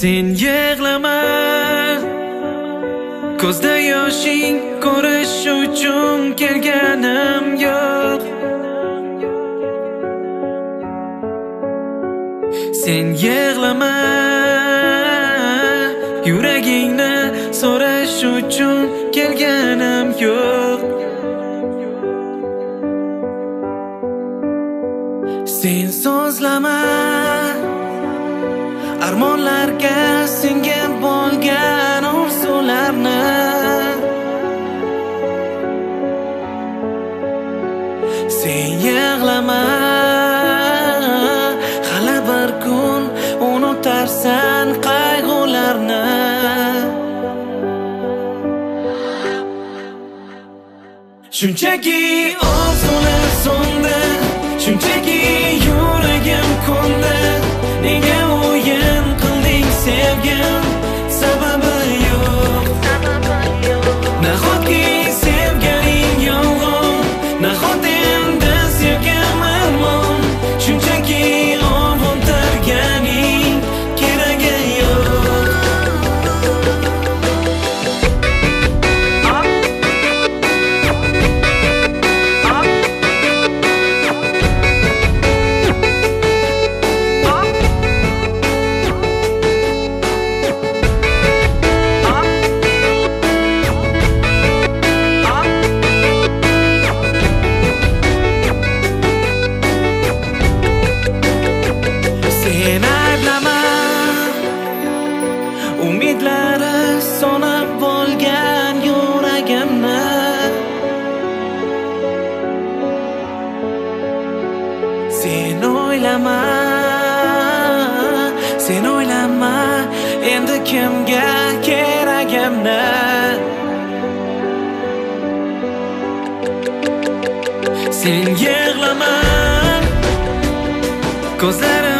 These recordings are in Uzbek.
sen yig'lama ko'zda yoshing ko'rish e uchun kelganim yo'q. Sen yig'lama yuragingni so'rash e uchun kelganim yo'q. Sen so'zlama. Armonlarga singib bo'lgan orzularni sen yig'lama. Hali bir kun unutarsan qayg'ularni. Shunchaki orzular so'ndi shunchaki umidlari bo'lgan yuragimni. Sen o'ylama sen o'ylama endi kimga keragimni? Sen yig'lama ko'zlarim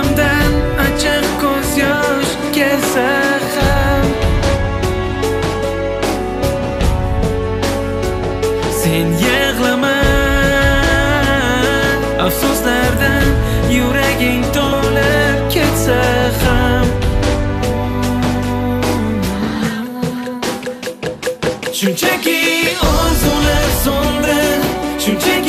sen yig'lama afsuslardan yuraging to'lib ketsa ham. Shunchaki orzular so'ndi shunchaki